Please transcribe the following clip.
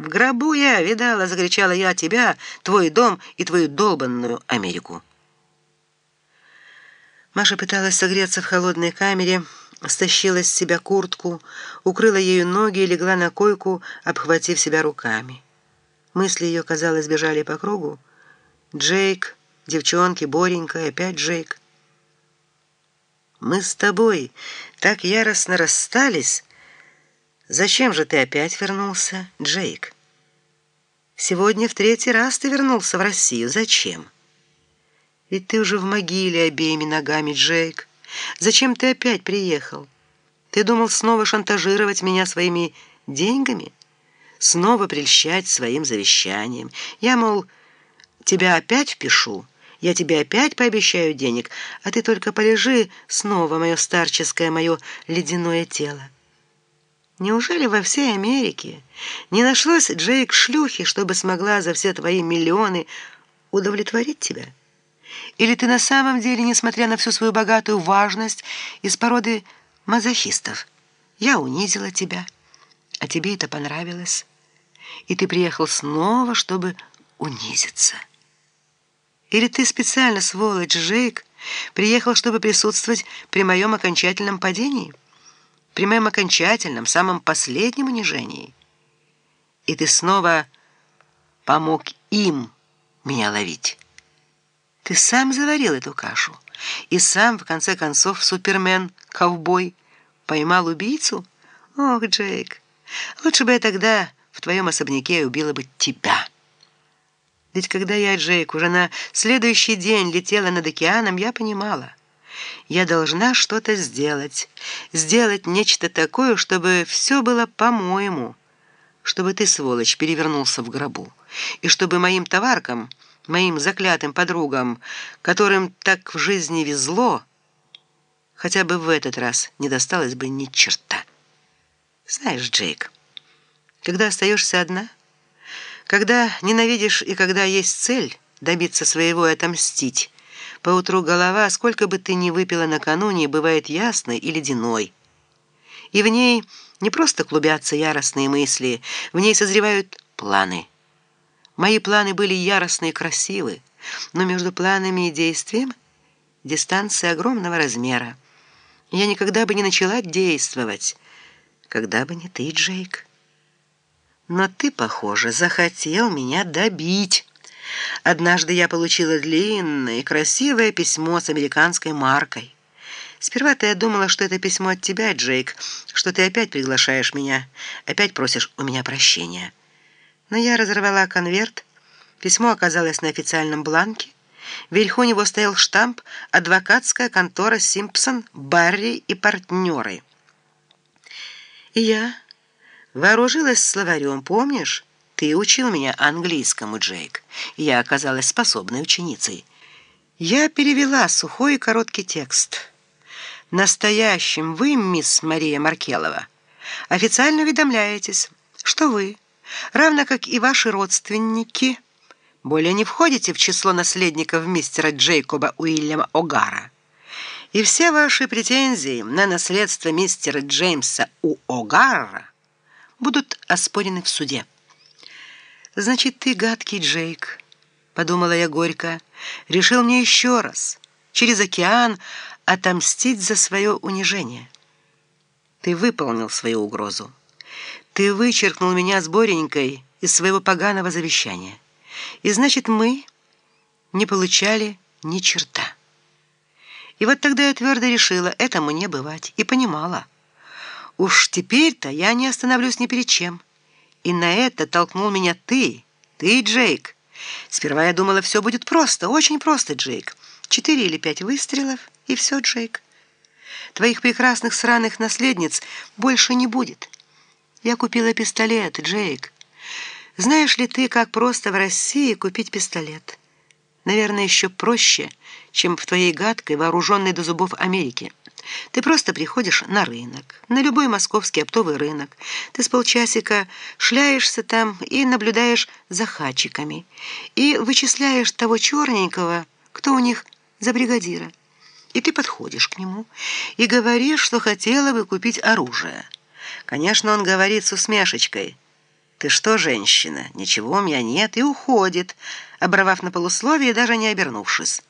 В гробу я видала, закричала я тебя, твой дом и твою долбанную Америку. Маша пыталась согреться в холодной камере, стащила с себя куртку, укрыла ею ноги и легла на койку, обхватив себя руками. Мысли ее, казалось, бежали по кругу. Джейк, девчонки, Боренька и опять Джейк. Мы с тобой так яростно расстались, Зачем же ты опять вернулся, Джейк? Сегодня в третий раз ты вернулся в Россию. Зачем? Ведь ты уже в могиле обеими ногами, Джейк. Зачем ты опять приехал? Ты думал снова шантажировать меня своими деньгами? Снова прельщать своим завещанием? Я, мол, тебя опять впишу, я тебе опять пообещаю денег, а ты только полежи снова, мое старческое, мое ледяное тело. Неужели во всей Америке не нашлось Джейк шлюхи, чтобы смогла за все твои миллионы удовлетворить тебя? Или ты на самом деле, несмотря на всю свою богатую важность, из породы мазохистов? Я унизила тебя, а тебе это понравилось, и ты приехал снова, чтобы унизиться. Или ты специально, сволочь, Джейк, приехал, чтобы присутствовать при моем окончательном падении? При моем окончательном, самом последнем унижении. И ты снова помог им меня ловить. Ты сам заварил эту кашу, и сам, в конце концов, супермен, ковбой, поймал убийцу? Ох, Джейк, лучше бы я тогда в твоем особняке убила бы тебя. Ведь когда я, Джейк, уже на следующий день летела над океаном, я понимала — я должна что-то сделать, сделать нечто такое, чтобы все было по-моему, чтобы ты, сволочь, перевернулся в гробу, и чтобы моим товаркам, моим заклятым подругам, которым так в жизни везло, хотя бы в этот раз не досталось бы ни черта. Знаешь, Джейк, когда остаешься одна, когда ненавидишь и когда есть цель добиться своего и отомстить, Поутру голова, сколько бы ты ни выпила накануне, бывает ясной и ледяной. И в ней не просто клубятся яростные мысли, в ней созревают планы. Мои планы были яростные и красивы, но между планами и действием дистанция огромного размера. Я никогда бы не начала действовать, когда бы не ты, Джейк. Но ты, похоже, захотел меня добить». Однажды я получила длинное и красивое письмо с американской маркой. Сперва-то я думала, что это письмо от тебя, Джейк, что ты опять приглашаешь меня, опять просишь у меня прощения. Но я разорвала конверт, письмо оказалось на официальном бланке, вверху него стоял штамп «Адвокатская контора Симпсон, Барри и партнеры». И я вооружилась словарем, помнишь? Ты учил меня английскому, Джейк. Я оказалась способной ученицей. Я перевела сухой и короткий текст. Настоящим вы, мисс Мария Маркелова, официально уведомляетесь, что вы, равно как и ваши родственники, более не входите в число наследников мистера Джейкоба Уильяма Огара. И все ваши претензии на наследство мистера Джеймса У. Огара будут оспорены в суде. «Значит, ты гадкий Джейк», — подумала я горько, «решил мне еще раз, через океан, отомстить за свое унижение. Ты выполнил свою угрозу. Ты вычеркнул меня с Боренькой из своего поганого завещания. И значит, мы не получали ни черта. И вот тогда я твердо решила, этому не бывать, и понимала. Уж теперь-то я не остановлюсь ни перед чем». И на это толкнул меня ты, ты, Джейк. Сперва я думала, все будет просто, очень просто, Джейк. Четыре или пять выстрелов, и все, Джейк. Твоих прекрасных сраных наследниц больше не будет. Я купила пистолет, Джейк. Знаешь ли ты, как просто в России купить пистолет? Наверное, еще проще, чем в твоей гадкой, вооруженной до зубов Америке. Ты просто приходишь на рынок, на любой московский оптовый рынок. Ты с полчасика шляешься там и наблюдаешь за хачиками. И вычисляешь того черненького, кто у них за бригадира. И ты подходишь к нему и говоришь, что хотела бы купить оружие. Конечно, он говорит с усмешечкой. «Ты что, женщина? Ничего у меня нет» и уходит, оборвав на полусловие и даже не обернувшись.